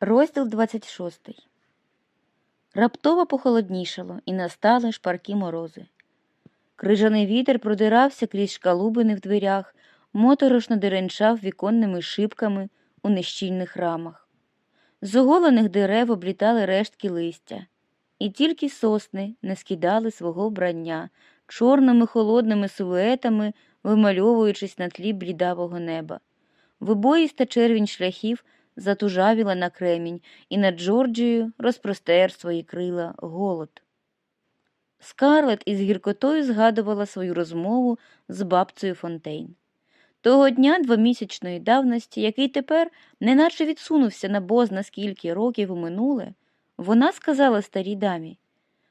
Розділ 26. Раптово похолоднішало і настали шпаркі морози. Крижаний вітер продирався крізь шкалубини в дверях, моторошно деренчав віконними шибками у нещільних рамах. З оголених дерев облітали рештки листя, і тільки сосни не скидали свого вбрання чорними холодними силуетами, вимальовуючись на тлі блідавого неба. Вибоїста червінь шляхів затужавіла на кремінь, і над Джорджією розпростер свої крила голод. Скарлет із гіркотою згадувала свою розмову з бабцею Фонтейн. Того дня двомісячної давності, який тепер неначе відсунувся на бозна скільки років у минуле, вона сказала старій дамі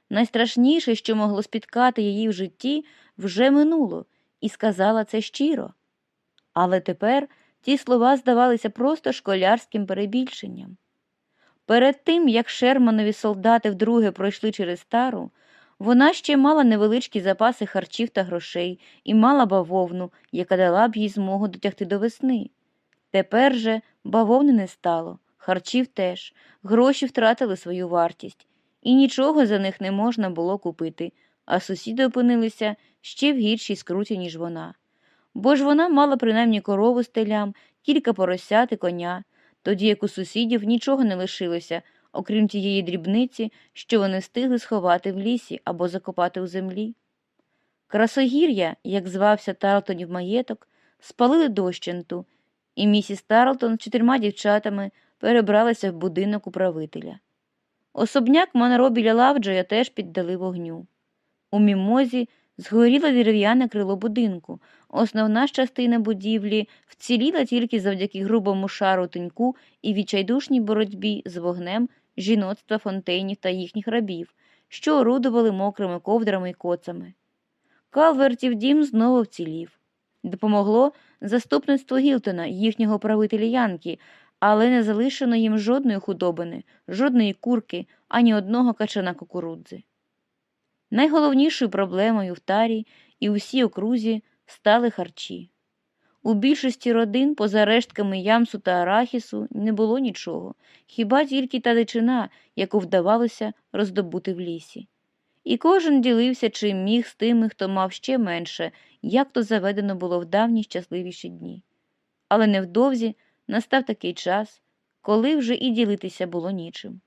найстрашніше, що могло спіткати її в житті, вже минуло, і сказала це щиро. Але тепер ті слова здавалися просто школярським перебільшенням. Перед тим, як Шерманові солдати вдруге пройшли через тару, вона ще мала невеличкі запаси харчів та грошей і мала бавовну, яка дала б їй змогу дотягти до весни. Тепер же бавовни не стало, харчів теж, гроші втратили свою вартість, і нічого за них не можна було купити, а сусіди опинилися ще в гіршій скруті, ніж вона. Бо ж вона мала принаймні корову з телям, кілька поросят і коня, тоді як у сусідів нічого не лишилося, окрім тієї дрібниці, що вони встигли сховати в лісі або закопати у землі. Красогір'я, як звався Тарлтонів маєток, спалили дощенту, і місіс Тарлтон з чотирма дівчатами перебралася в будинок управителя. Особняк Монро біля Лавджоя теж піддали вогню. У мімозі згоріло дерев'яне крило будинку, основна частина будівлі вціліла тільки завдяки грубому шару тиньку і відчайдушній боротьбі з вогнем жіноцтва фонтейнів та їхніх рабів, що орудували мокрими ковдрами й коцами. Калвертів дім знову вцілів. Допомогло заступництво Гілтона, їхнього правителя Янки, але не залишено їм жодної худобини, жодної курки, ані одного качана кукурудзи. Найголовнішою проблемою в тарі і у всій окрузі стали харчі. У більшості родин, поза рештками ямсу та арахісу, не було нічого, хіба тільки та дичина, яку вдавалося роздобути в лісі. І кожен ділився чим міг з тими, хто мав ще менше, як то заведено було в давні щасливіші дні. Але невдовзі настав такий час, коли вже і ділитися було нічим.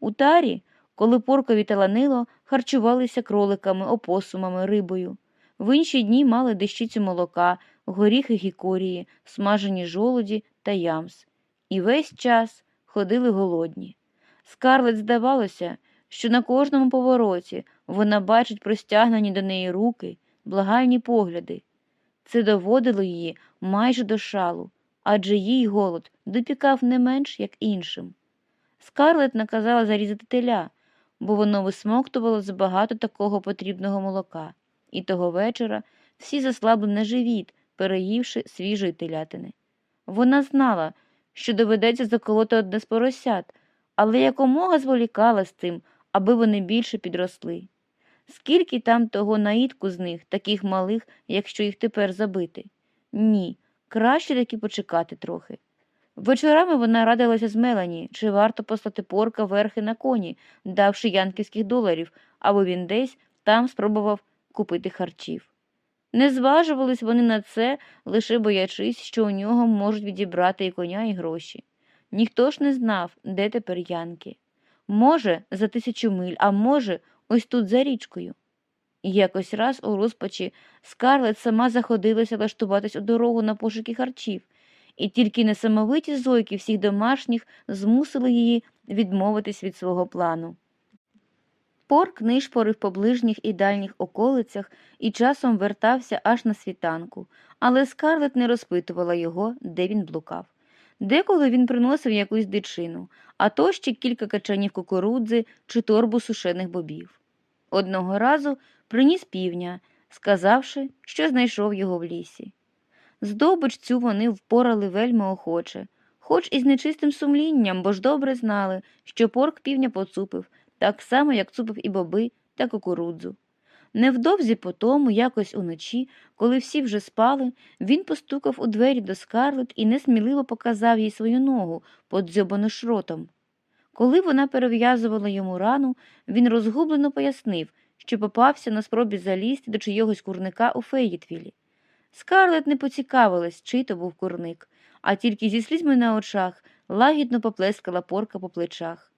У тарі, коли поркові таланило, харчувалися кроликами, опосумами, рибою. В інші дні мали дещицю молока, горіхи гікорії, смажені жолуді та ямс. І весь час ходили голодні. Скарлет здавалося, що на кожному повороті вона бачить простягнені до неї руки, благальні погляди. Це доводило її майже до шалу, адже їй голод допікав не менш, як іншим. Скарлет наказала зарізати теля, бо воно висмоктувало забагато такого потрібного молока, і того вечора всі заслабли на живіт, переївши свіжої телятини. Вона знала, що доведеться заколоти одне з поросят, але якомога зволікала з цим, аби вони більше підросли. Скільки там того наїдку з них, таких малих, якщо їх тепер забити? Ні, краще таки почекати трохи. Вечорами вона радилася з Мелані, чи варто послати порка верхи на коні, давши янківських доларів, або він десь там спробував купити харчів. Не зважувались вони на це, лише боячись, що у нього можуть відібрати і коня, і гроші. Ніхто ж не знав, де тепер янки. Може, за тисячу миль, а може, ось тут за річкою. І якось раз у розпачі скарлет сама заходилася влаштуватись у дорогу на пошуки харчів, і тільки несамовиті зойки всіх домашніх змусили її відмовитись від свого плану. Порк нишпорив по ближніх і дальніх околицях і часом вертався аж на світанку, але скарлет не розпитувала його, де він блукав. Деколи він приносив якусь дичину, а то ще кілька качанів кукурудзи чи торбу сушених бобів. Одного разу приніс півня, сказавши, що знайшов його в лісі. Здобич цю вони впорали вельми охоче, хоч і з нечистим сумлінням, бо ж добре знали, що порк півня поцупив, так само, як цупив і боби та кукурудзу. Невдовзі по тому, якось уночі, коли всі вже спали, він постукав у двері до скарлет і несміливо показав їй свою ногу, подзьобану шротом. Коли вона перев'язувала йому рану, він розгублено пояснив, що попався на спробі залізти до чийогось курника у Феєтвілі. Скарлет не поцікавилась, чий то був курник, а тільки зі слізьми на очах лагідно поплескала порка по плечах.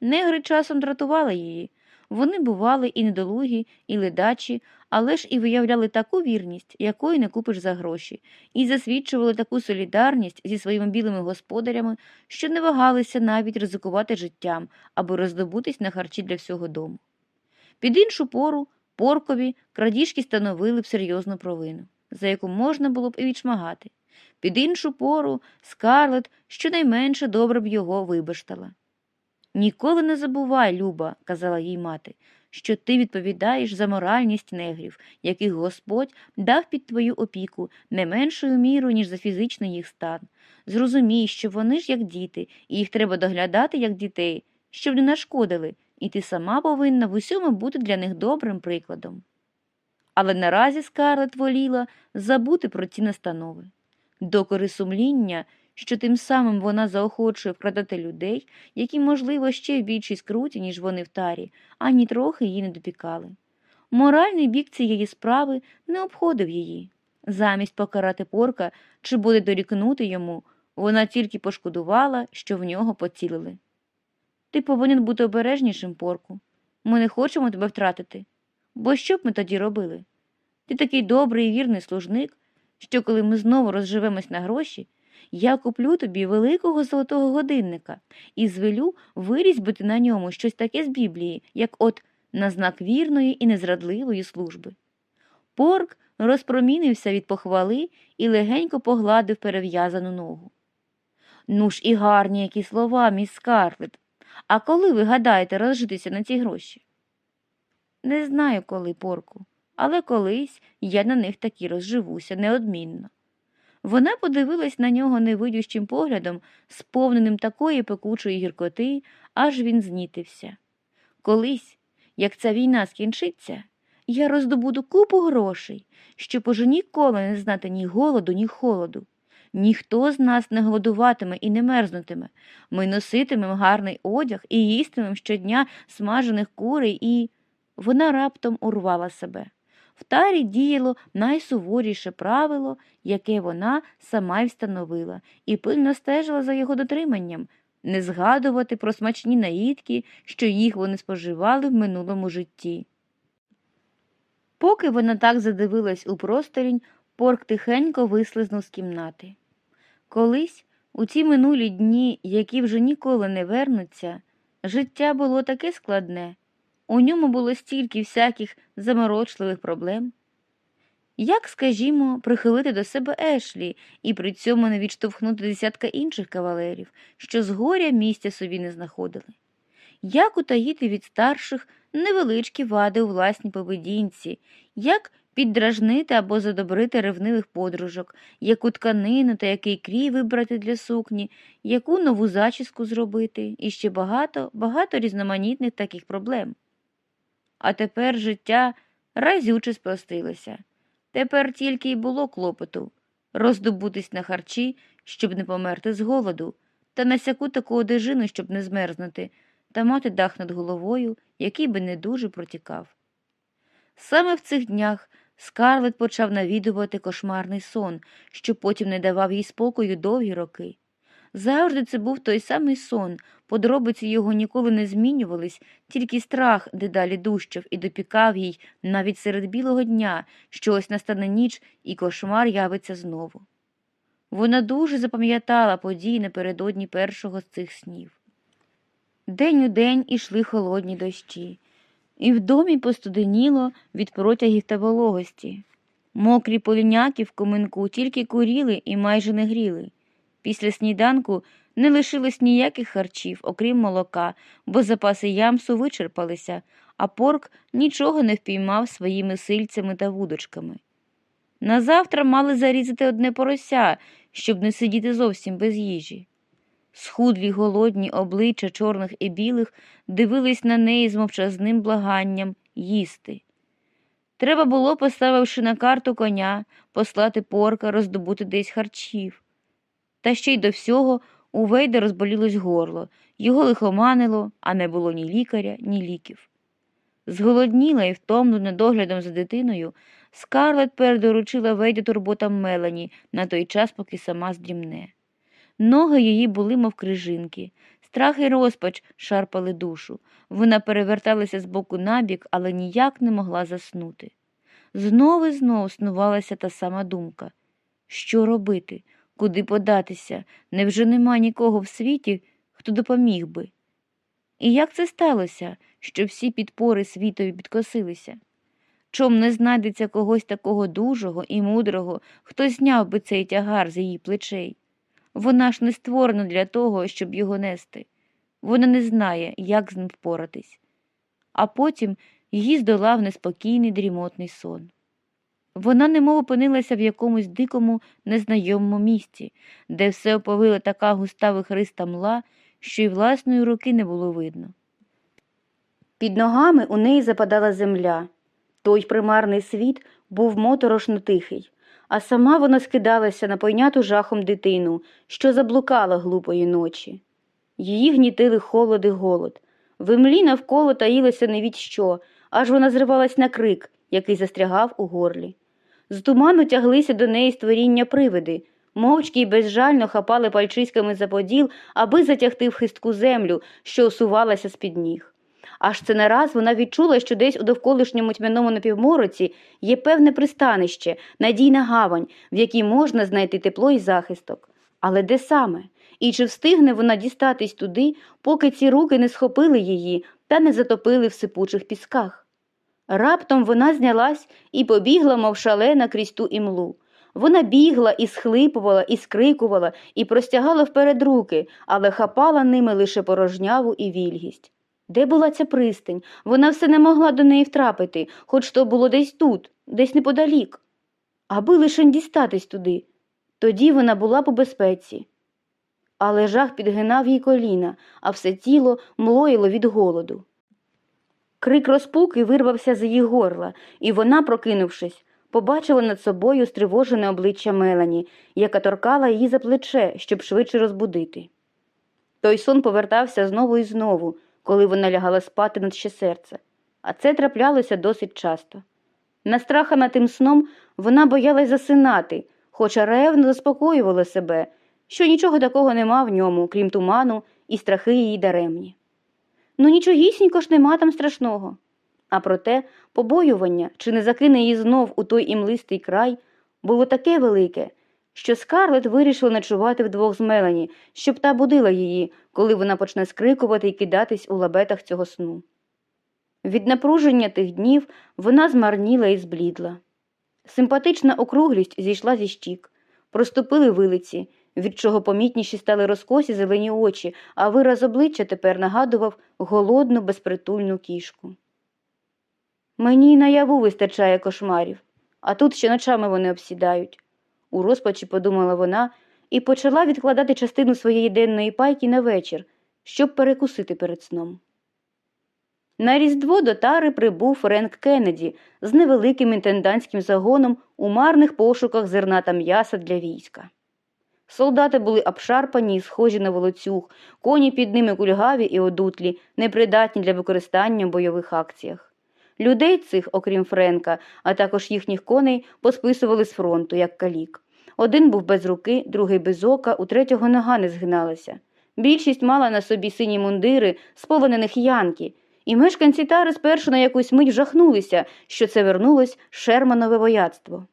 Негри часом дратували її. Вони бували і недолугі, і ледачі, але ж і виявляли таку вірність, якої не купиш за гроші, і засвідчували таку солідарність зі своїми білими господарями, що не вагалися навіть ризикувати життям, аби роздобутись на харчі для всього дому. Під іншу пору поркові крадіжки становили б серйозну провину, за яку можна було б і відшмагати. Під іншу пору скарлет щонайменше добре б його вибаштала. Ніколи не забувай, Люба, казала їй мати, що ти відповідаєш за моральність негрів, яких Господь дав під твою опіку не меншою мірою, ніж за фізичний їх стан. Зрозумій, що вони ж як діти, і їх треба доглядати як дітей, щоб не нашкодили, і ти сама повинна в усьому бути для них добрим прикладом. Але наразі Скарлет воліла забути про ці настанови. Докори сумління що тим самим вона заохочує вкрадати людей, які, можливо, ще в більшій скруті, ніж вони в тарі, ані трохи її не допікали. Моральний бік цієї справи не обходив її. Замість покарати порка чи буде дорікнути йому, вона тільки пошкодувала, що в нього поцілили. Ти повинен бути обережнішим, порку. Ми не хочемо тебе втратити. Бо що б ми тоді робили? Ти такий добрий і вірний служник, що коли ми знову розживемось на гроші, я куплю тобі великого золотого годинника і звелю вирізьбити на ньому щось таке з Біблії, як от на знак вірної і незрадливої служби. Порк розпромінився від похвали і легенько погладив перев'язану ногу. Ну ж і гарні які слова, міс Скарлет. А коли ви гадаєте розжитися на ці гроші? Не знаю, коли, порку, але колись я на них таки розживуся неодмінно. Вона подивилась на нього невидющим поглядом, сповненим такої пекучої гіркоти, аж він знітився. Колись, як ця війна скінчиться, я роздобуду купу грошей, щоб уже ніколи не знати ні голоду, ні холоду. Ніхто з нас не голодуватиме і не мерзнутиме. Ми носитимемо гарний одяг і їстимемо щодня смажених курей, і. Вона раптом урвала себе. В тарі діяло найсуворіше правило, яке вона сама й встановила, і пильно стежила за його дотриманням, не згадувати про смачні наїдки, що їх вони споживали в минулому житті. Поки вона так задивилась у просторінь, порк тихенько вислизнув з кімнати. Колись, у ці минулі дні, які вже ніколи не вернуться, життя було таке складне. У ньому було стільки всяких заморочливих проблем. Як, скажімо, прихилити до себе Ешлі і при цьому не відштовхнути десятка інших кавалерів, що згоря місця собі не знаходили? Як утаїти від старших невеличкі вади у власній поведінці, як піддражнити або задобрити ревнивих подружок, яку тканину та який крій вибрати для сукні, яку нову зачіску зробити, і ще багато, багато різноманітних таких проблем. А тепер життя разюче спростилося. Тепер тільки й було клопоту роздобутись на харчі, щоб не померти з голоду, та на сяку таку одежину, щоб не змерзнути, та мати дах над головою, який би не дуже протікав. Саме в цих днях скарлет почав навідувати кошмарний сон, що потім не давав їй спокою довгі роки. Завжди це був той самий сон, подробиці його ніколи не змінювались, тільки страх дедалі дужчав і допікав їй навіть серед білого дня, що ось настане ніч і кошмар явиться знову. Вона дуже запам'ятала події напередодні першого з цих снів. День у день ішли холодні дощі, і в домі постуденіло від протягів та вологості. Мокрі поліняки в коминку тільки куріли і майже не гріли. Після сніданку не лишилось ніяких харчів, окрім молока, бо запаси ямсу вичерпалися, а порк нічого не впіймав своїми сильцями та вудочками. Назавтра мали зарізати одне порося, щоб не сидіти зовсім без їжі. Схудлі голодні обличчя чорних і білих дивились на неї з мовчазним благанням їсти. Треба було, поставивши на карту коня, послати порка, роздобути десь харчів. Та ще й до всього У Вейда розболілось горло, його лихоманило, а не було ні лікаря, ні ліків. Зголодніла і втомлена доглядом за дитиною, Скарлет передоручила Вейді турботам Мелані на той час, поки сама здрімне. Ноги її були, мов крижинки, страх і розпач шарпали душу. Вона переверталася з боку на бік, але ніяк не могла заснути. Знов і знов снувалася та сама думка що робити, куди податися? Невже нема нікого в світі, хто допоміг би? І як це сталося, що всі підпори світові підкосилися? Чом не знайдеться когось такого дужого і мудрого, хто зняв би цей тягар з її плечей? Вона ж не створена для того, щоб його нести. Вона не знає, як з ним впоратись. А потім її здолав неспокійний дрімотний сон. Вона немов опинилася в якомусь дикому, незнайомому місці, де все оповила така густа вихриста мла, що й власної руки не було видно. Під ногами у неї западала земля. Той примарний світ був моторошно тихий, а сама вона скидалася на пойняту жахом дитину, що заблукала глупої ночі. Її гнітили холод і голод. В імлі навколо таїлося не від що, аж вона зривалась на крик, який застрягав у горлі. З туману тяглися до неї створіння привиди, мовчки й безжально хапали пальчиськами за поділ, аби затягти в хистку землю, що осувалася з під ніг. Аж це нараз вона відчула, що десь у довколишньому тьмяному напівмороці є певне пристанище, надійна гавань, в якій можна знайти тепло і захисток. Але де саме? І чи встигне вона дістатись туди, поки ці руки не схопили її та не затопили в сипучих пісках? Раптом вона знялась і побігла, мов шалена крізь ту імлу. Вона бігла і схлипувала, і скрикувала, і простягала вперед руки, але хапала ними лише порожняву і вільгість. Де була ця пристань? Вона все не могла до неї втрапити, хоч то було десь тут, десь неподалік. Аби лише дістатись туди. Тоді вона була по безпеці. Але жах підгинав їй коліна, а все тіло млоїло від голоду. Крик розпуки вирвався з її горла, і вона, прокинувшись, побачила над собою стривожене обличчя Мелані, яка торкала її за плече, щоб швидше розбудити. Той сон повертався знову і знову, коли вона лягала спати над ще серце, а це траплялося досить часто. Настрахана тим сном вона боялась засинати, хоча ревно заспокоювала себе, що нічого такого нема в ньому, крім туману і страхи її даремні. Ну нічогісінько ж нема там страшного. А проте побоювання, чи не закине її знов у той імлистий край, було таке велике, що скарлет вирішила ночувати вдвох з Мелані, щоб та будила її, коли вона почне скрикувати і кидатись у лабетах цього сну. Від напруження тих днів вона змарніла і зблідла. Симпатична округлість зійшла зі щік, проступили вилиці, від чого помітніші стали розкосі зелені очі, а вираз обличчя тепер нагадував голодну, безпритульну кішку. Мені й наяву вистачає кошмарів, а тут ще ночами вони обсідають, у розпачі подумала вона і почала відкладати частину своєї денної пайки на вечір, щоб перекусити перед сном. На Різдво до тари прибув Френк Кеннеді з невеликим інтендантським загоном у марних пошуках зерна та м'яса для війська. Солдати були обшарпані схожі на волоцюг, коні під ними кульгаві і одутлі, непридатні для використання в бойових акціях. Людей цих, окрім Френка, а також їхніх коней, посписували з фронту, як калік. Один був без руки, другий без ока, у третього нога не згиналася. Більшість мала на собі сині мундири, сповнених янки, і мешканці тари спершу на якусь мить вжахнулися, що це вернулось Шерманове вояцтво.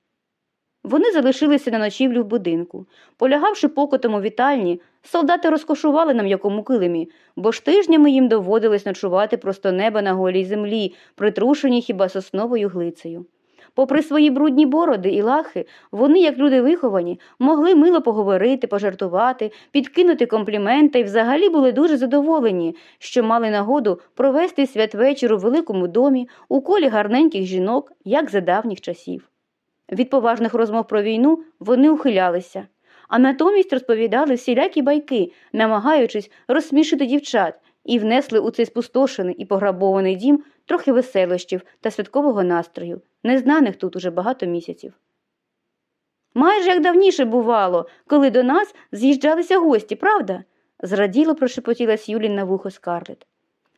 Вони залишилися на ночівлю в будинку. Полягавши покотом у вітальні, солдати розкошували на м'якому килимі, бо ж тижнями їм доводилось ночувати просто неба на голій землі, притрушені хіба сосновою глицею. Попри свої брудні бороди і лахи, вони, як люди виховані, могли мило поговорити, пожартувати, підкинути компліменти і взагалі були дуже задоволені, що мали нагоду провести святвечір у великому домі у колі гарненьких жінок, як за давніх часів. Від поважних розмов про війну вони ухилялися, а натомість розповідали всілякі байки, намагаючись розсмішити дівчат, і внесли у цей спустошений і пограбований дім трохи веселощів та святкового настрою, незнаних тут уже багато місяців. Майже як давніше бувало, коли до нас з'їжджалися гості, правда? зраділо прошепотіла Сюлін на вухо Скарлет.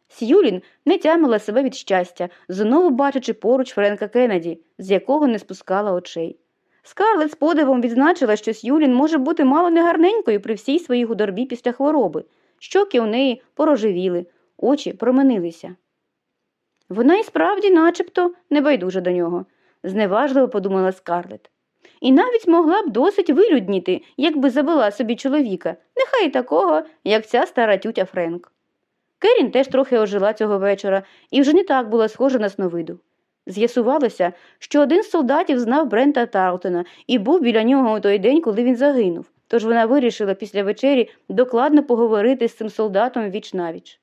Сюлін не тямила себе від щастя, знову бачачи поруч Френка Кеннеді, з якого не спускала очей. Скарлет з подивом відзначила, що Сюлін може бути мало негарненькою при всій своїй худорбі після хвороби. Щоки у неї порожевіли, очі променилися. Вона і справді начебто не байдужа до нього, зневажливо подумала Скарлет. І навіть могла б досить вилюдніти, якби забила собі чоловіка, нехай такого, як ця стара тютя Френк. Керін теж трохи ожила цього вечора і вже не так була схожа на сновиду. З'ясувалося, що один з солдатів знав Брента Тарлтона і був біля нього у той день, коли він загинув, тож вона вирішила після вечері докладно поговорити з цим солдатом віч навіч.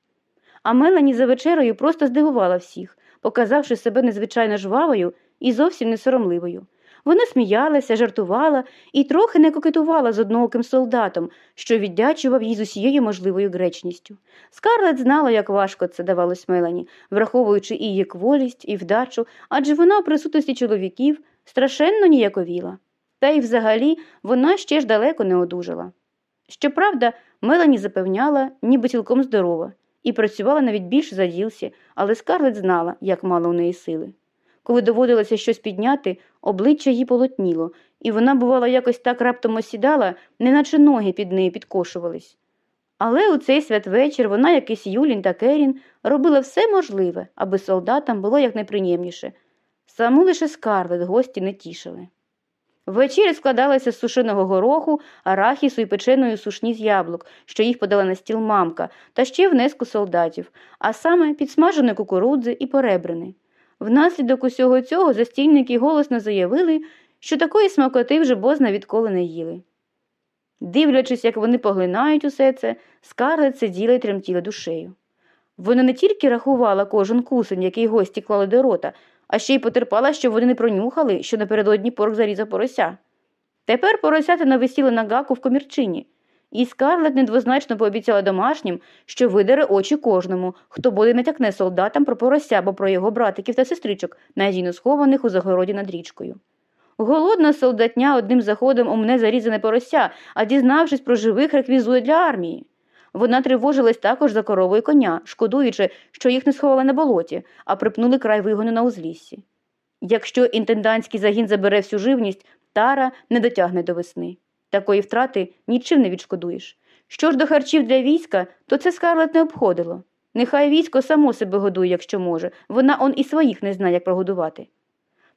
А Мелані за вечерею просто здивувала всіх, показавши себе незвичайно жвавою і зовсім не соромливою. Вона сміялася, жартувала і трохи не кокетувала з однооким солдатом, що віддячував їй з усією можливою гречністю. Скарлет знала, як важко це давалось Мелані, враховуючи і її кволість, і вдачу, адже вона у присутності чоловіків страшенно ніяковіла. Та й взагалі вона ще ж далеко не одужала. Щоправда, Мелані запевняла, ніби цілком здорова, і працювала навіть більше за ділсі, але Скарлет знала, як мало у неї сили. Коли доводилося щось підняти, обличчя їй полотніло, і вона, бувало, якось так раптом осідала, неначе ноги під нею підкошувались. Але у цей святвечір вона, як і Юлін та Керін, робила все можливе, аби солдатам було якнайприємніше. Саму лише скарлет гості не тішили. Вечеря складалася з сушеного гороху, арахісу і печеної сушні з яблук, що їх подала на стіл мамка, та ще внеску солдатів, а саме підсмаженої кукурудзи і поребрини. Внаслідок усього цього застільники голосно заявили, що такої смакоти вже бозна відколи не їли. Дивлячись, як вони поглинають усе це, скарлет сиділа й тремтіла душею. Вона не тільки рахувала кожен кусень, який гості клали до рота, а ще й потерпала, що вони не пронюхали, що напередодні порк зарізав порося. Тепер поросятина висіла на гаку в комірчині, і скарлет недвозначно пообіцяла домашнім, що видере очі кожному, хто буде натякне солдатам про порося або про його братиків та сестричок, надійно схованих у загороді над річкою. Голодна солдатня одним заходом умне зарізане порося, а дізнавшись про живих, реквізує для армії. Вона тривожилась також за корову і коня, шкодуючи, що їх не сховали на болоті, а припнули край вигону на узліссі. Якщо інтендантський загін забере всю живність, тара не дотягне до весни. Такої втрати нічим не відшкодуєш. Що ж до харчів для війська, то це скарлет не обходило. Нехай військо само себе годує, якщо може, вона он і своїх не знає, як прогодувати.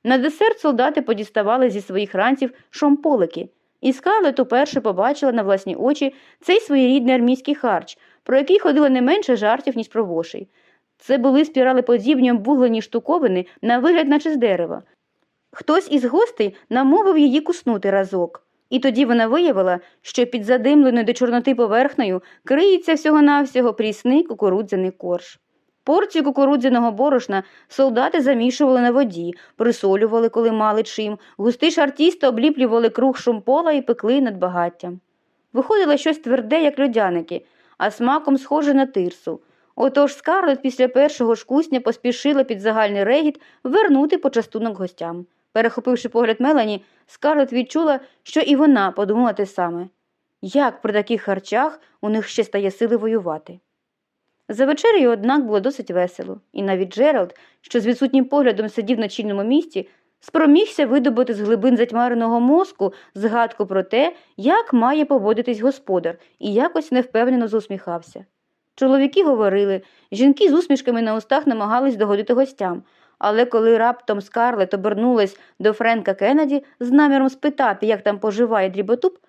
На десерт солдати подіставали зі своїх ранців шомполики, і скарлет уперше побачила на власні очі цей своєрідний армійський харч, про який ходило не менше жартів, ніж про вошей. Це були спіралеподібні обвуглені штуковини на вигляд, наче з дерева. Хтось із гостей намовив її куснути разок. І тоді вона виявила, що під задимленою до чорноти поверхнею криється всього-навсього прісний кукурудзяний корж. Порцію кукурудзяного борошна солдати замішували на воді, присолювали, коли мали чим, густий шар тіста обліплювали круг шумпола і пекли над багаттям. Виходило щось тверде, як льодяники, а смаком схоже на тирсу. Отож скарлет після першого ж кусня поспішила під загальний регіт вернути почастунок гостям. Перехопивши погляд Мелані, Скарлет відчула, що і вона подумала те саме як при таких харчах у них ще стає сили воювати. За вечерею, однак, було досить весело, і навіть Джеральд, що з відсутнім поглядом сидів на чільному місці, спромігся видобути з глибин затьмареного мозку згадку про те, як має поводитись господар, і якось невпевнено зусміхався. Чоловіки говорили, жінки з усмішками на устах намагались догодити гостям, але коли раптом Скарлет обернулась до Френка Кеннеді з наміром спитати, як там поживає дріботуб,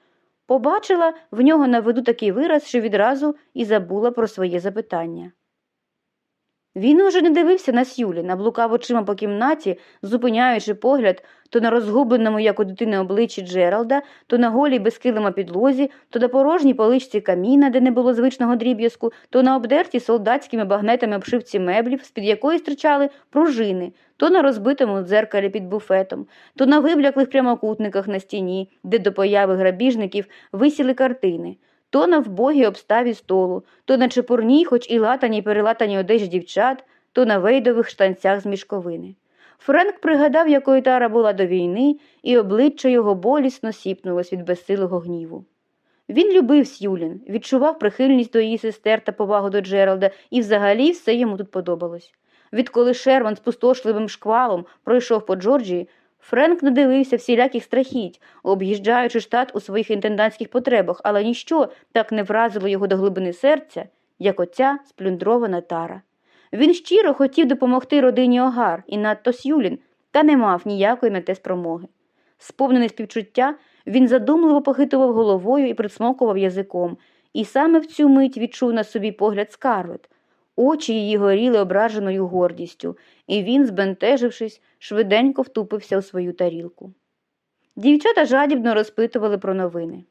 побачила в нього на виду такий вираз, що відразу і забула про своє запитання. Він уже не дивився на Сюлі, наблукав очима по кімнаті, зупиняючи погляд то на розгубленому, як у дитини обличчі Джералда, то на голій безкилима підлозі, то на порожній поличці каміна, де не було звичного дріб'язку, то на обдерті солдатськими багнетами обшивці меблів, з під якої стирчали пружини, то на розбитому дзеркалі під буфетом, то на вибляклих прямокутниках на стіні, де до появи грабіжників висіли картини то на вбогій обставі столу, то на чепурній, хоч і латаній перелатаній одежі дівчат, то на вейдових штанцях з мішковини. Френк пригадав, якою Тара була до війни, і обличчя його болісно сіпнулось від безсилого гніву. Він любив Сюлін, відчував прихильність до її сестер та повагу до Джералда, і взагалі все йому тут подобалось. Відколи Шерман з пустошливим шквалом пройшов по Джорджії, Френк надивився всіляких страхіть, об'їжджаючи штат у своїх інтендантських потребах, але ніщо так не вразило його до глибини серця, як оця сплюндрована тара. Він щиро хотів допомогти родині Огар і надто Сюлін, та не мав ніякої на те спромоги. Сповнений співчуття, він задумливо похитував головою і присмокував язиком, і саме в цю мить відчув на собі погляд скарлет. Очі її горіли ображеною гордістю, і він, збентежившись, швиденько втупився у свою тарілку. Дівчата жадібно розпитували про новини.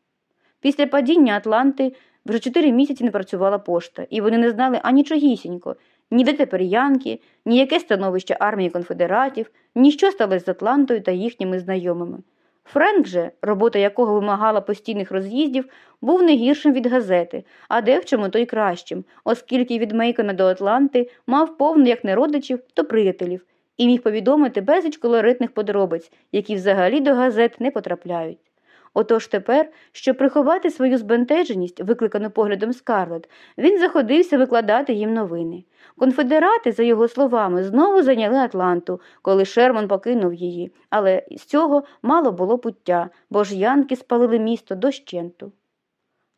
Після падіння Атланти вже чотири місяці не працювала пошта, і вони не знали анічогісінько, ні де тепер Янки, ні яке становище армії конфедератів, ні що сталося з Атлантою та їхніми знайомими. Френк же, робота якого вимагала постійних роз'їздів, був не гіршим від газети, а де в чому то й кращим, оскільки від Мейкона до Атланти мав повно як не родичів, то приятелів, і міг повідомити безліч колоритних подробиць, які взагалі до газет не потрапляють. Отож тепер, щоб приховати свою збентеженість, викликану поглядом Скарлет, він заходився викладати їм новини. Конфедерати, за його словами, знову зайняли Атланту, коли Шерман покинув її, але з цього мало було пуття, бо ж янки спалили місто дощенту.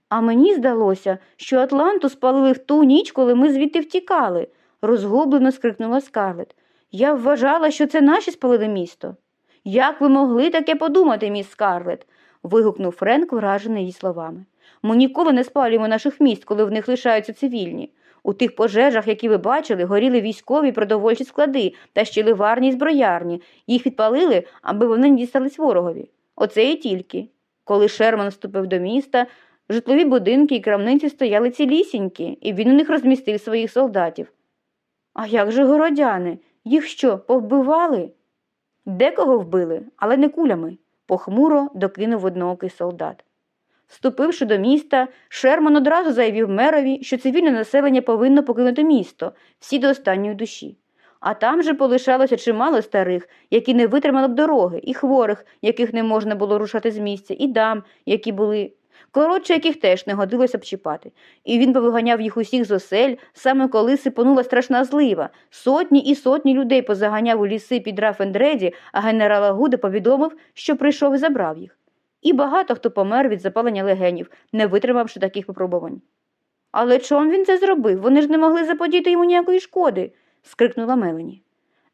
А мені здалося, що Атланту спалили в ту ніч, коли ми звідти втікали, розгублено скрикнула Скарлет. Я вважала, що це наші спалили місто. Як ви могли таке подумати, міс Скарлет? Вигукнув Френк, вражений її словами. Ми ніколи не спалюємо наших міст, коли в них лишаються цивільні. У тих пожежах, які ви бачили, горіли військові продовольчі склади та ще ливарні зброярні. Їх підпалили, аби вони не дістались ворогові. Оце і тільки. Коли Шерман вступив до міста, житлові будинки і крамниці стояли цілісінькі, і він у них розмістив своїх солдатів. А як же городяни? Їх що, повбивали? Декого вбили, але не кулями, похмуро докинув одноокий солдат. Вступивши до міста, Шерман одразу заявив мерові, що цивільне населення повинно покинути місто, всі до останньої душі. А там же полишалося чимало старих, які не витримали б дороги, і хворих, яких не можна було рушати з місця, і дам, які були. Коротше, яких теж не годилося б чіпати. І він повиганяв їх усіх з осель, саме коли сипонула страшна злива. Сотні і сотні людей позаганяв у ліси під Рафендреді, а генерала Гуда повідомив, що прийшов і забрав їх і багато хто помер від запалення легенів, не витримавши таких випробувань. Але чом він це зробив? Вони ж не могли заподіти йому ніякої шкоди, скрикнула Мелені.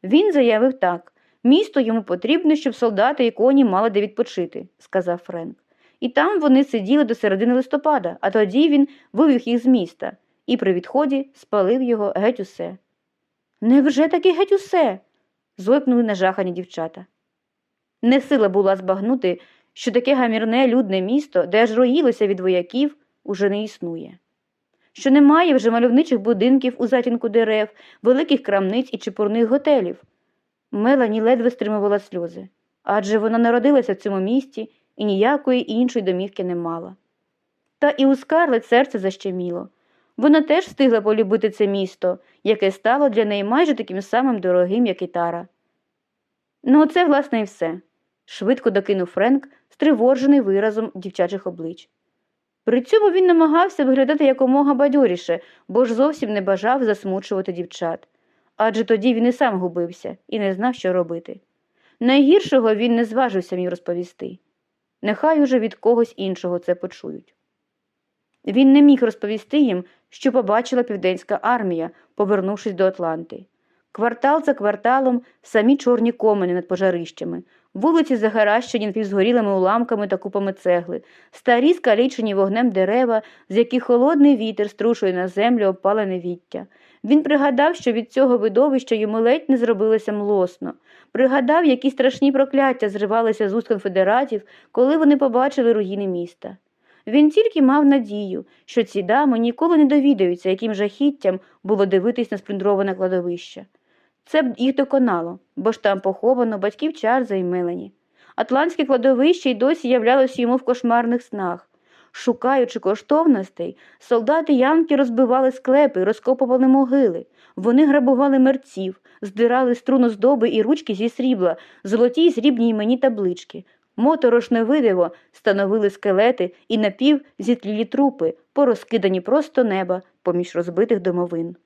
Він заявив так місто йому потрібно, щоб солдати і коні мали де відпочити, сказав Френк. І там вони сиділи до середини листопада, а тоді він вивів їх з міста і при відході спалив його геть усе. Невже таки геть усе? зойкнули нажахані дівчата. Не сила була збагнути, що таке гамірне людне місто, де аж роїлося від вояків, уже не існує, що немає вже мальовничих будинків у затінку дерев, великих крамниць і чепурних готелів. Мелані ледве стримувала сльози, адже вона народилася в цьому місті і ніякої іншої домівки не мала. Та і у Скарлет серце защеміло. Вона теж встигла полюбити це місто, яке стало для неї майже таким самим дорогим, як і Тара. Ну, оце, власне, і все швидко докинув Френк, стривожений виразом дівчачих облич. При цьому він намагався виглядати якомога бадьоріше, бо ж зовсім не бажав засмучувати дівчат. Адже тоді він і сам губився і не знав, що робити. Найгіршого він не зважився мені розповісти. Нехай уже від когось іншого це почують. Він не міг розповісти їм, що побачила південська армія, повернувшись до Атланти. Квартал за кварталом самі чорні комини над пожарищами, Вулиці загоращені напівзгорілими уламками та купами цегли, старі скалічені вогнем дерева, з яких холодний вітер струшує на землю опалене віття. Він пригадав, що від цього видовища йому ледь не зробилося млосно. Пригадав, які страшні прокляття зривалися з уст конфедератів, коли вони побачили руїни міста. Він тільки мав надію, що ці дами ніколи не довідаються, яким жахіттям було дивитись на сплюндроване кладовище. Це б їх доконало, бо ж там поховано батьків Чарльза і Мелені. Атлантське кладовище й досі являлося йому в кошмарних снах. Шукаючи коштовностей, солдати Янки розбивали склепи, розкопували могили. Вони грабували мерців, здирали струну здоби і ручки зі срібла, золоті й срібні імені таблички. Моторошне видиво становили скелети і напів зітлілі трупи, порозкидані просто неба поміж розбитих домовин.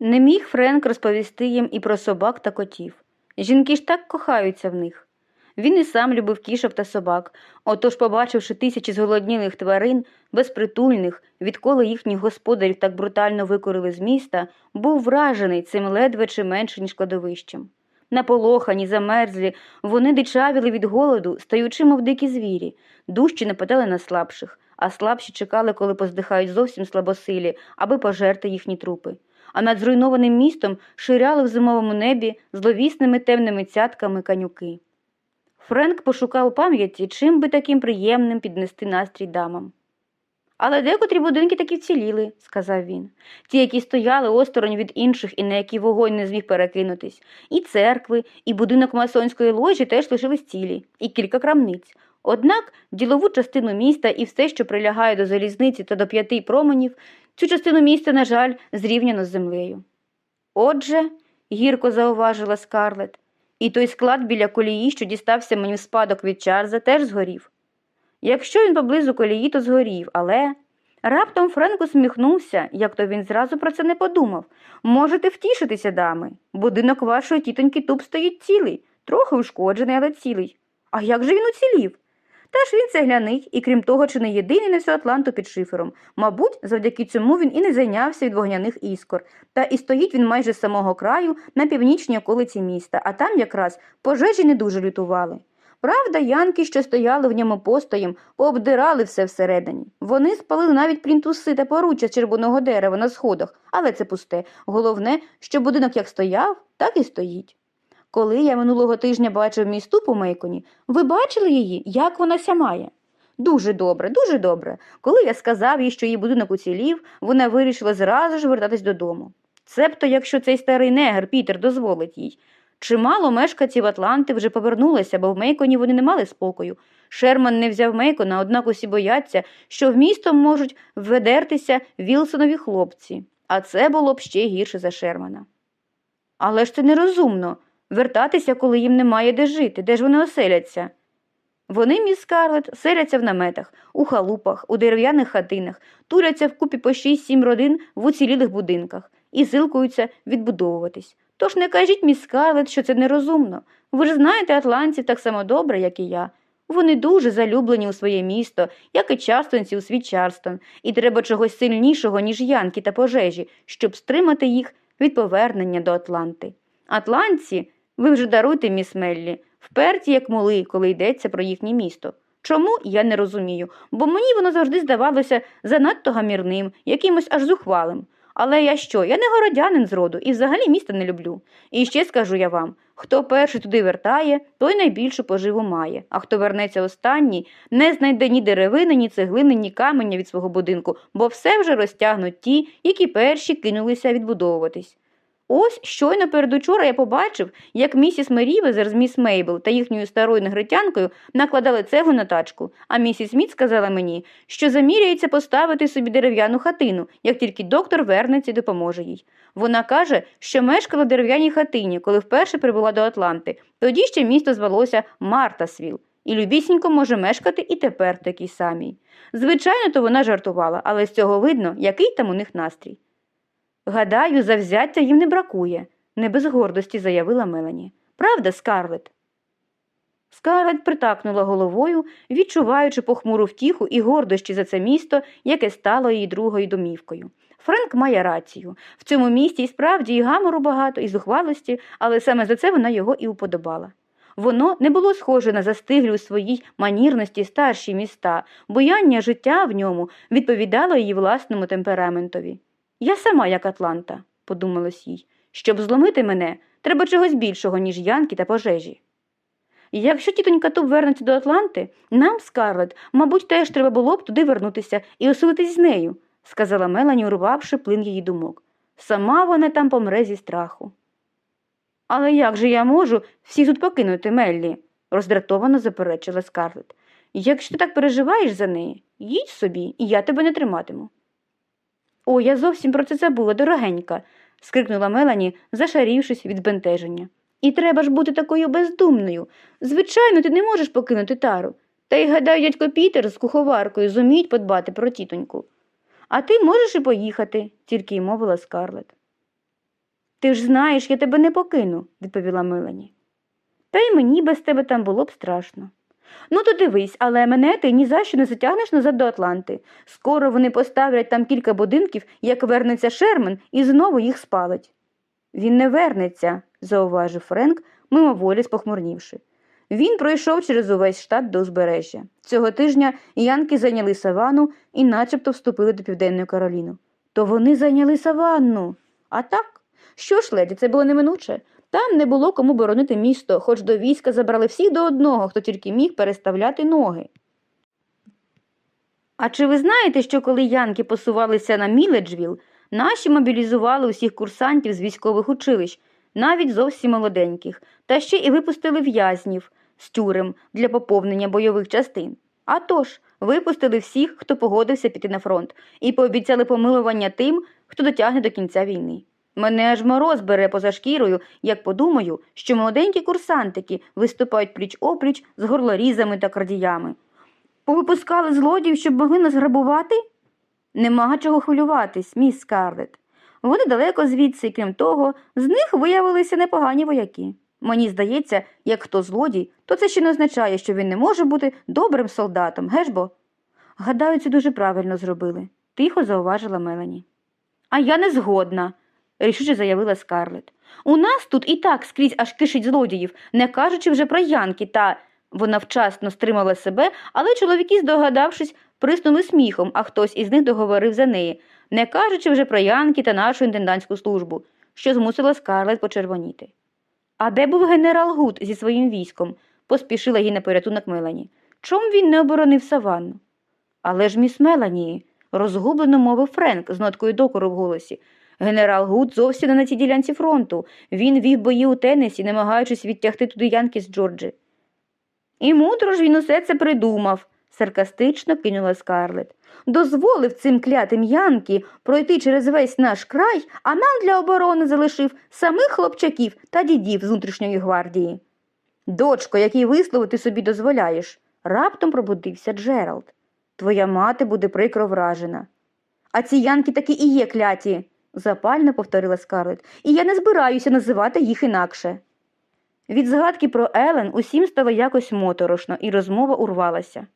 Не міг Френк розповісти їм і про собак та котів. Жінки ж так кохаються в них. Він і сам любив кішок та собак, отож, побачивши тисячі зголоднілих тварин, безпритульних, відколи їхніх господарів так брутально викорили з міста, був вражений цим ледве чи менше, ніж кладовищем. Наполохані, замерзлі, вони дичавіли від голоду, стаючи, мов дикі звірі, дужче нападали на слабших, а слабші чекали, коли поздихають зовсім слабосилі, аби пожерти їхні трупи. А над зруйнованим містом ширяли в зимовому небі зловісними темними цятками канюки. Френк пошукав у пам'яті, чим би таким приємним піднести настрій дамам. Але декотрі будинки таки вціліли, сказав він, ті, які стояли осторонь від інших і на які вогонь не зміг перекинутись, і церкви, і будинок масонської ложі теж лишились цілі, і кілька крамниць. Однак ділову частину міста і все, що прилягає до залізниці та до п'яти променів, цю частину міста, на жаль, зрівняно з землею. Отже, гірко зауважила Скарлет, і той склад біля колії, що дістався мені в спадок від Чарльза, теж згорів. Якщо він поблизу колії, то згорів, але. Раптом Френк усміхнувся, як то він зразу про це не подумав. Можете втішитися, дами. Будинок вашої тітоньки туп стоїть цілий, трохи ушкоджений, але цілий. А як же він уцілів? Та ж він цегляний, і крім того, чи не єдиний на всю Атланту під шифером. Мабуть, завдяки цьому він і не зайнявся від вогняних іскор. Та і стоїть він майже з самого краю на північній околиці міста, а там якраз пожежі не дуже лютували. Правда, янки, що стояли в ньому постоєм, пообдирали все всередині. Вони спалили навіть плінтуси та поруччя з червоного дерева на сходах, але це пусте. Головне, що будинок як стояв, так і стоїть. Коли я минулого тижня бачив місту по Мейконі, ви бачили її, як вона сямає? Дуже добре, дуже добре. Коли я сказав їй, що її будинок уцілів, вона вирішила зразу ж вертатись додому. Цебто, якщо цей старий негр Пітер дозволить їй. Чимало мешканців Атланти вже повернулися, бо в Мейконі вони не мали спокою. Шерман не взяв Мейкона, однак усі бояться, що в місто можуть введертися Вілсонові хлопці, а це було б ще гірше за Шермана. Але ж це нерозумно вертатися, коли їм немає де жити, де ж вони оселяться. Вони, міс Скарлет, селяться в наметах, у халупах, у дерев'яних хатинах, туляться вкупі по 6-7 родин в уцілілих будинках і силкуються відбудовуватись. Тож не кажіть, міс Скарлет, що це нерозумно. Ви ж знаєте атлантців так само добре, як і я. Вони дуже залюблені у своє місто, як і частонці у свій Чарстон, і треба чогось сильнішого, ніж янки та пожежі, щоб стримати їх від повернення до Атланти. Атлантці, ви вже даруйте, міс Меллі, вперті, як мули, коли йдеться про їхнє місто. Чому я не розумію, бо мені воно завжди здавалося занадто гамірним, якимось аж зухвалим. Але я що? Я не городянин з роду і взагалі міста не люблю. І ще скажу я вам хто перший туди вертає, той найбільшу поживу має, а хто вернеться останній, не знайде ні деревини, ні цеглини, ні каменя від свого будинку, бо все вже розтягнуть ті, які перші кинулися відбудовуватись. Ось щойно передучора я побачив, як місіс Мерівезер з міс Мейбл та їхньою старою негритянкою накладали цеглу на тачку, а місіс Сміт сказала мені, що заміряється поставити собі дерев'яну хатину, як тільки доктор вернеться і допоможе їй. Вона каже, що мешкала в дерев'яній хатині, коли вперше прибула до Атланти. Тоді ще місто звалося Мартасвіл. І любісінько може мешкати і тепер такій самій. Звичайно, то вона жартувала, але з цього видно, який там у них настрій. Гадаю, завзяття їм не бракує, не без гордості заявила Мелані. Правда, Скарлет? Скарлет притакнула головою, відчуваючи похмуру втіху і гордощі за це місто, яке стало її другою домівкою. Френк має рацію. В цьому місті і справді і гамору багато, і зухвалості, але саме за це вона його і уподобала. Воно не було схоже на застиглі у своїй манірності старші міста, буяння життя в ньому відповідало її власному темпераментові. Я сама, як Атланта, подумалось їй. Щоб зломити мене, треба чогось більшого, ніж янки та пожежі. Якщо тітонька Туб вернеться до Атланти, нам, Скарлет, мабуть, теж треба було б туди вернутися і оселитись з нею, сказала Мелані, урвавши плин її думок. Сама вона там помре зі страху. Але як же я можу всіх тут покинути, Меллі? роздратовано заперечила Скарлет. Якщо ти так переживаєш за неї, їдь собі, і я тебе не триматиму. О, я зовсім про це забула, дорогенька, скрикнула Мелані, зашарівшись від збентеження. І треба ж бути такою бездумною. Звичайно, ти не можеш покинути тару. Та й гадаю, дядько Пітер з куховаркою зуміють подбати про тітоньку. А ти можеш і поїхати, тільки й мовила Скарлет. Ти ж знаєш, я тебе не покину, відповіла Мелані. Та й мені без тебе там було б страшно. Ну, то дивись, але мене ти ні за що не затягнеш назад до Атланти. Скоро вони поставлять там кілька будинків, як вернеться Шерман, і знову їх спалить. Він не вернеться, зауважив Френк, мимоволі спохмурнівши. Він пройшов через увесь штат до узбережжя. Цього тижня янки зайняли савану і начебто вступили до Південної Кароліни. То вони зайняли саванну. А так? Що ж, леді, це було неминуче. Там не було кому боронити місто, хоч до війська забрали всіх до одного, хто тільки міг переставляти ноги. А чи ви знаєте, що коли янки посувалися на Міледжвіл, наші мобілізували усіх курсантів з військових училищ, навіть зовсім молоденьких, та ще і випустили в'язнів з тюрем для поповнення бойових частин. А тож, випустили всіх, хто погодився піти на фронт, і пообіцяли помилування тим, хто дотягне до кінця війни. Мене аж мороз бере поза шкірою, як подумаю, що молоденькі курсантики виступають пліч опліч з горлорізами та крадіями. Повипускали злодіїв, щоб могли нас грабувати? Нема чого хвилюватись, міс Скарлетт. Вони далеко звідси, і крім того, з них виявилися непогані вояки. Мені здається, як хто злодій, то це ще не означає, що він не може бути добрим солдатом, геш бо? Гадаю, це дуже правильно зробили, тихо зауважила Мелані. А я не згодна, рішуче заявила Скарлетт. У нас тут і так скрізь аж кишить злодіїв, не кажучи вже про янки та. Вона вчасно стримала себе, але чоловіки, здогадавшись, приснули сміхом, а хтось із них договорив за неї, не кажучи вже про янки та нашу інтендантську службу, що змусило Скарлетт почервоніти. А де був генерал Гуд зі своїм військом? поспішила їй на порятунок Мелані. Чом він не оборонив саванну? Але ж міс Мелані, розгублено мовив Френк з ноткою докору в голосі. Генерал Гуд зовсім не на цій ділянці фронту. Він вів бої у Теннесі, намагаючись відтягти туди янки з Джорджії. І мудро ж він усе це придумав, саркастично кинула Скарлет. Дозволив цим клятим янки пройти через весь наш край, а нам для оборони залишив самих хлопчаків та дідів з внутрішньої гвардії. Дочко, який висловити ти собі дозволяєш, раптом пробудився Джеральд. Твоя мати буде прикро вражена. А ці янки таки і є кляті, запально повторила Скарлет, і я не збираюся називати їх інакше. Від згадки про Елен усім стало якось моторошно, і розмова урвалася.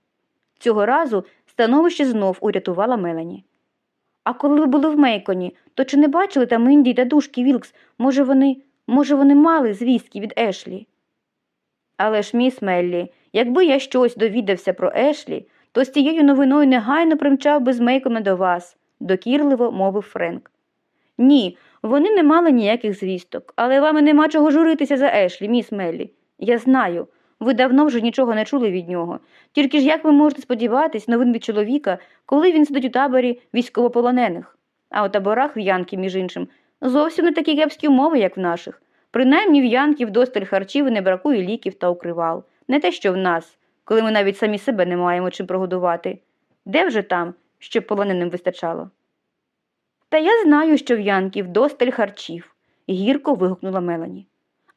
Цього разу становище знов урятувала Мелані. А коли ви були в Мейконі, то чи не бачили там Інді та душки Вілкс? Може, вони, може, вони мали звістки від Ешлі? Але ж, міс Меллі, якби я щось довідався про Ешлі, то з цією новиною негайно примчав би з Мейкона до вас, докірливо мовив Френк. Ні, вони не мали ніяких звісток, але вам і нема чого журитися за Ешлі, міс Меллі. Я знаю. Ви давно вже нічого не чули від нього. Тільки ж як ви можете сподіватись новин від чоловіка, коли він сидить у таборі військовополонених? А у таборах в Янки, між іншим, зовсім не такі кепські умови, як в наших. Принаймні в Янків досталь харчів і не бракує ліків та укривал. Не те, що в нас, коли ми навіть самі себе не маємо чим прогодувати. Де вже там, щоб полоненим вистачало? Та я знаю, що в Янків досталь харчів, гірко вигукнула Мелані.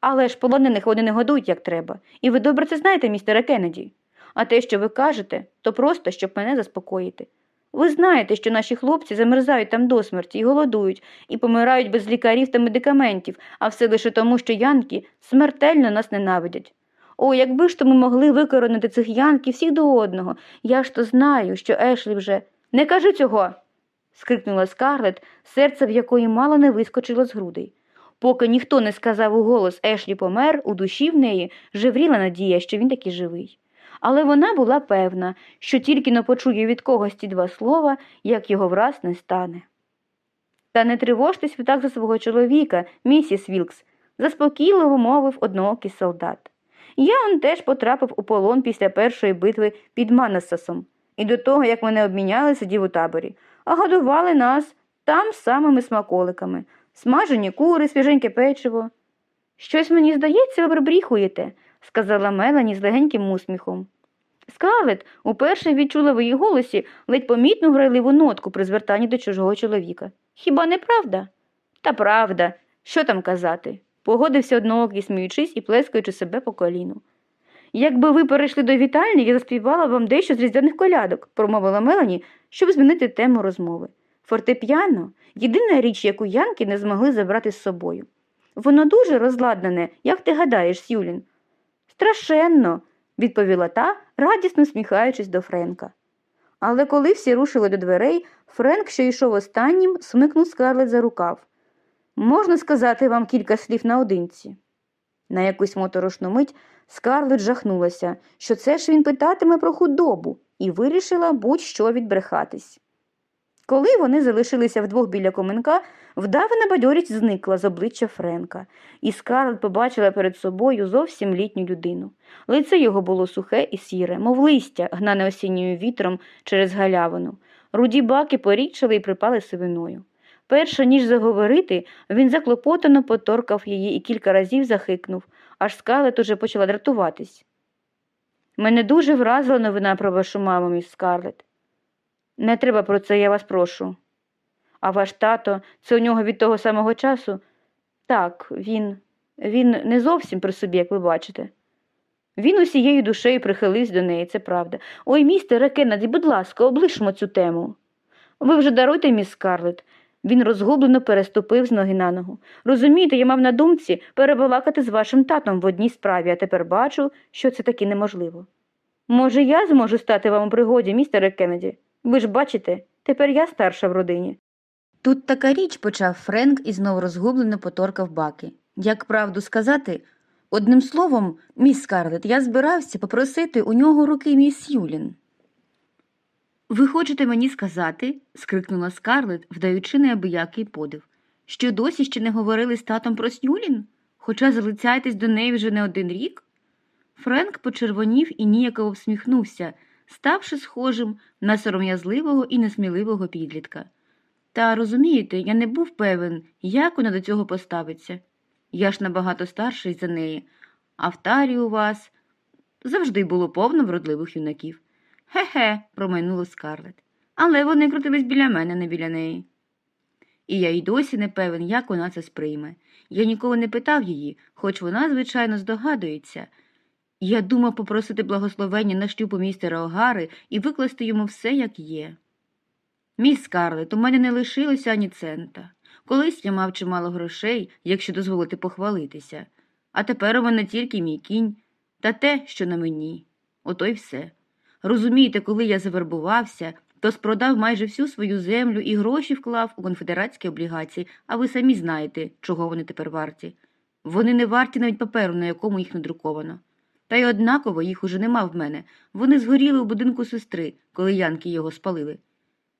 Але ж полонених вони не годують як треба, і ви добре це знаєте, містере Кеннеді. А те, що ви кажете, то просто, щоб мене заспокоїти. Ви знаєте, що наші хлопці замерзають там до смерті і голодують, і помирають без лікарів та медикаментів, а все лише тому, що янки смертельно нас ненавидять. О, якби ж то ми могли викоронити цих янків всіх до одного. Я ж то знаю, що Ешлі вже. Не кажи цього. Скрикнула Скарлет, серце в якої мало не вискочило з грудей. Поки ніхто не сказав у голос Ешлі помер, у душі в неї живріла надія, що він таки живий. Але вона була певна, що тільки не почує від когось ті два слова, як його враз не стане. Та не тривожтесь ви так за свого чоловіка, місіс Вілкс, заспокійливо мовив одноокий солдат. Я он теж потрапив у полон після першої битви під Манасасом, і до того, як вони обміняли, сидів у таборі, а годували нас там самими смаколиками, смажені кури, свіженьке печиво. Щось мені здається, ви брехуєте, сказала Мелані з легеньким усміхом. Скарлет уперше відчула в її голосі ледь помітну грайливу нотку при звертанні до чужого чоловіка. Хіба не правда? Та правда, що там казати? Погодився одноокий, сміючись і плескаючи себе по коліну. Якби ви перейшли до вітальні, я заспівала вам дещо з різдвяних колядок, промовила Мелані, щоб змінити тему розмови. Фортепіано єдина річ, яку янки не змогли забрати з собою. Воно дуже розладнане, як ти гадаєш, Сюлін? Страшенно, відповіла та, радісно сміхаючись до Френка. Але коли всі рушили до дверей, Френк, що йшов останнім, смикнув скарлет за рукав. Можна сказати вам кілька слів наодинці? На якусь моторошну мить скарлет жахнулася, що це ж він питатиме про худобу, і вирішила будь-що відбрехатись. Коли вони залишилися вдвох біля коменка, вдавана бадьорість зникла з обличчя Френка, і Скарлет побачила перед собою зовсім літню людину. Лице його було сухе і сіре, мов листя, гнане осінньою вітром через галявину. Руді баки порічили і припали сивиною. Перше ніж заговорити, він заклопотано поторкав її і кілька разів захикнув, аж скарлет уже почала дратуватись. Мене дуже вразила новина про вашу маму, міс Скарлет. Не треба про це, я вас прошу. А ваш тато, це у нього від того самого часу? Так, він. він не зовсім при собі, як ви бачите. Він усією душею прихилився до неї, це правда. Ой, містере Кеннеді, будь ласка, облишмо цю тему. Ви вже даруйте, міс Скарлетт. Він розгублено переступив з ноги на ногу. Розумієте, я мав на думці перебалакати з вашим татом в одній справі, а тепер бачу, що це таки неможливо. Може, я зможу стати вам у пригоді, містере Кеннеді? Ви ж бачите, тепер я старша в родині. Тут така річ, почав Френк і знов розгублено поторкав баки. Як правду сказати, одним словом, міс Скарлетт, я збирався попросити у нього руки міс Юлін. Ви хочете мені сказати, скрикнула Скарлет, вдаючи неабиякий подив, що досі ще не говорили з татом про Сюлін? Хоча залицяєтесь до неї вже не один рік? Френк почервонів і ніяково всміхнувся, ставши схожим на сором'язливого і несміливого підлітка. Та розумієте, я не був певен, як вона до цього поставиться. Я ж набагато старший за неї, а в тарі у вас завжди було повно вродливих юнаків. Хе-хе, промайнула Скарлет. Але вони крутились біля мене, не біля неї. І я й досі не певен, як вона це сприйме. Я ніколи не питав її, хоч вона, звичайно, здогадується. Я думав попросити благословення на щупу містера Огари і викласти йому все, як є. Міс Скарлет, у мене не лишилося ані цента. Колись я мав чимало грошей, якщо дозволити похвалитися, а тепер у мене тільки мій кінь та те, що на мені. Ото й все. Розумієте, коли я завербувався, то спродав майже всю свою землю і гроші вклав у конфедератські облігації, а ви самі знаєте, чого вони тепер варті. Вони не варті навіть паперу, на якому їх надруковано. Та й однаково їх уже нема в мене. Вони згоріли у будинку сестри, коли янки його спалили.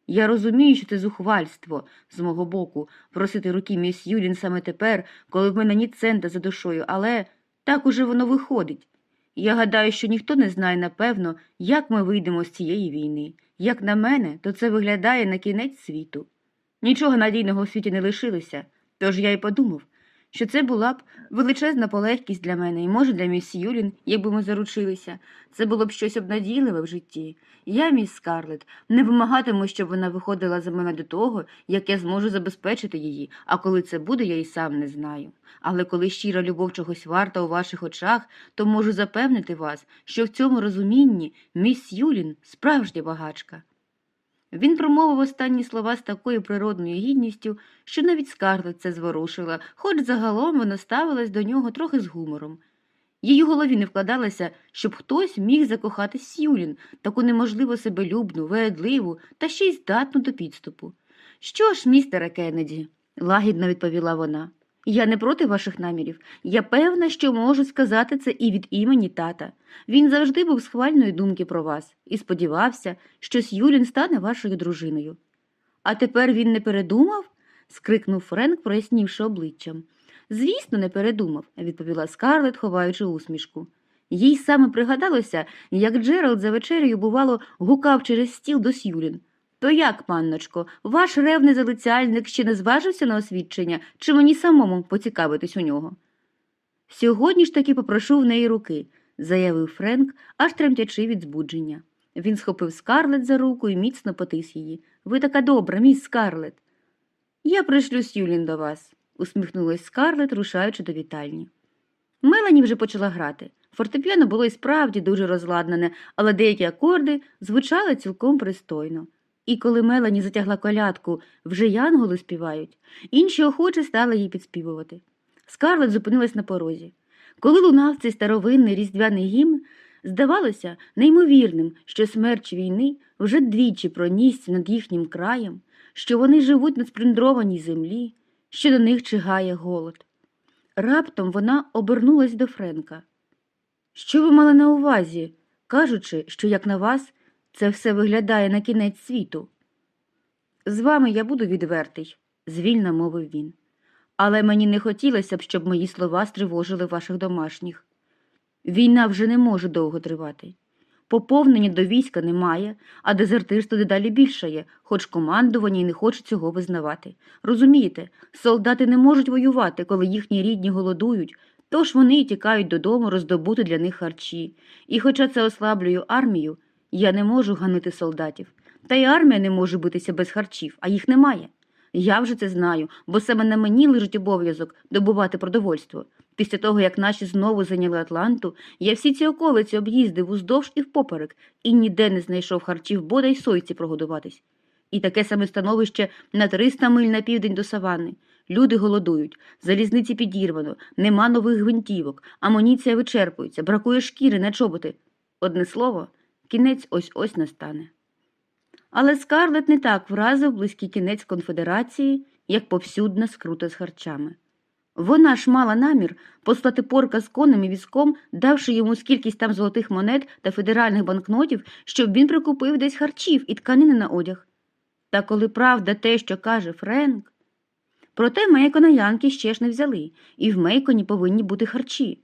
Я розумію, що це зухвальство з мого боку просити руки міс Юлін саме тепер, коли в мене ні цента за душою, але так уже воно виходить. Я гадаю, що ніхто не знає напевно, як ми вийдемо з цієї війни. Як на мене, то це виглядає на кінець світу. Нічого надійного у світі не лишилося, тож я й подумав, що це була б величезна полегкість для мене і, може, для міс Юлін, якби ми заручилися. Це було б щось обнадійливе в житті. Я, міс Скарлет, не вимагатиму, щоб вона виходила за мене до того, як я зможу забезпечити її, а коли це буде, я й сам не знаю. Але коли щира любов чогось варта у ваших очах, то можу запевнити вас, що в цьому розумінні міс Юлін справжня багачка. Він промовив останні слова з такою природною гідністю, що навіть Скарлет це зворушила, хоч загалом вона ставилась до нього трохи з гумором. Її голові не вкладалося, щоб хтось міг закохати Сюлін, таку неможливо себелюбну, ведливу та ще й здатну до підступу. Що ж, містере Кеннеді, лагідно відповіла вона. Я не проти ваших намірів. Я певна, що можу сказати це і від імені тата. Він завжди був схвальної думки про вас і сподівався, що Сюлін стане вашою дружиною. А тепер він не передумав? скрикнув Френк, прояснівши обличчям. Звісно, не передумав, відповіла Скарлет, ховаючи усмішку. Їй саме пригадалося, як Джеральд за вечерею, бувало, гукав через стіл до Сюлін. То як, панночко, ваш ревний залицяльник ще не зважився на освідчення, чи мені самому поцікавитись у нього? Сьогодні ж таки попрошу в неї руки. заявив Френк, аж тремтячи від збудження. Він схопив скарлет за руку і міцно потис її. Ви така добра, міс Скарлет. Я пришлю Сюлін до вас, усміхнулась Скарлет, рушаючи до вітальні. Мелані вже почала грати. Фортепіано було і справді дуже розладнане, але деякі акорди звучали цілком пристойно. І коли Мелані затягла колядку вже янголи співають, інші охоче стали їй підспівувати. Скарлет зупинилась на порозі. Коли лунав цей старовинний різдвяний гімн, здавалося неймовірним, що смерч війни вже двічі пронісся над їхнім краєм, що вони живуть на сплюндрованій землі, що до них чигає голод. Раптом вона обернулась до Френка. Що ви мали на увазі, кажучи, що, як на вас, це все виглядає на кінець світу? З вами я буду відвертий, звільно мовив він. Але мені не хотілося б, щоб мої слова стривожили ваших домашніх. Війна вже не може довго тривати. Поповнення до війська немає, а дезертирство дедалі більшає, хоч командування й не хоче цього визнавати. Розумієте, солдати не можуть воювати, коли їхні рідні голодують, тож вони й тікають додому роздобути для них харчі. І хоча це ослаблює армію, я не можу ганити солдатів. Та й армія не може битися без харчів, а їх немає. Я вже це знаю, бо саме на мені лежить обов'язок добувати продовольство. Після того, як наші знову зайняли Атланту, я всі ці околиці об'їздив уздовж і впоперек і ніде не знайшов харчів бодай сойці прогодуватись. І таке саме становище на 300 миль на південь до саванни. Люди голодують, залізниці підірвано, нема нових гвинтівок, амуніція вичерпується, бракує шкіри на чоботи. Одне слово, кінець ось ось настане. Але Скарлет не так вразив близький кінець конфедерації, як повсюдна скрута з харчами. Вона ж мала намір послати порка з конем і візком, давши йому скількись там золотих монет та федеральних банкнотів, щоб він прикупив десь харчів і тканини на одяг. Та коли правда те, що каже Френк. Проте Мейкона Янки ще ж не взяли, і в Мейконі повинні бути харчі.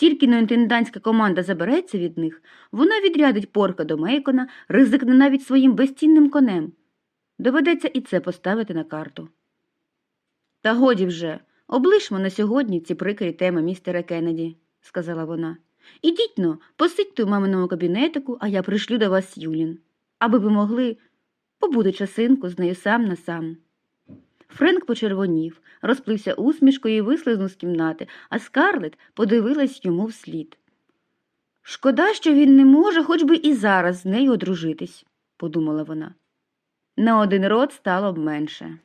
Тільки но інтендантська команда забереться від них, вона відрядить порка до Мейкона, ризикне навіть своїм безцінним конем. Доведеться і це поставити на карту. Та годі вже, облишмо на сьогодні ці прикрі теми містера Кеннеді, сказала вона. Ідіть но, посидьте у маминому кабінетику, а я пришлю до вас Юлін, аби ви могли побути часинку з нею сам на сам. Френк почервонів, розплився усмішкою і вислизнув з кімнати, а Скарлет подивилась йому вслід. Шкода, що він не може хоч би і зараз з нею одружитись, подумала вона. На один рот стало б менше.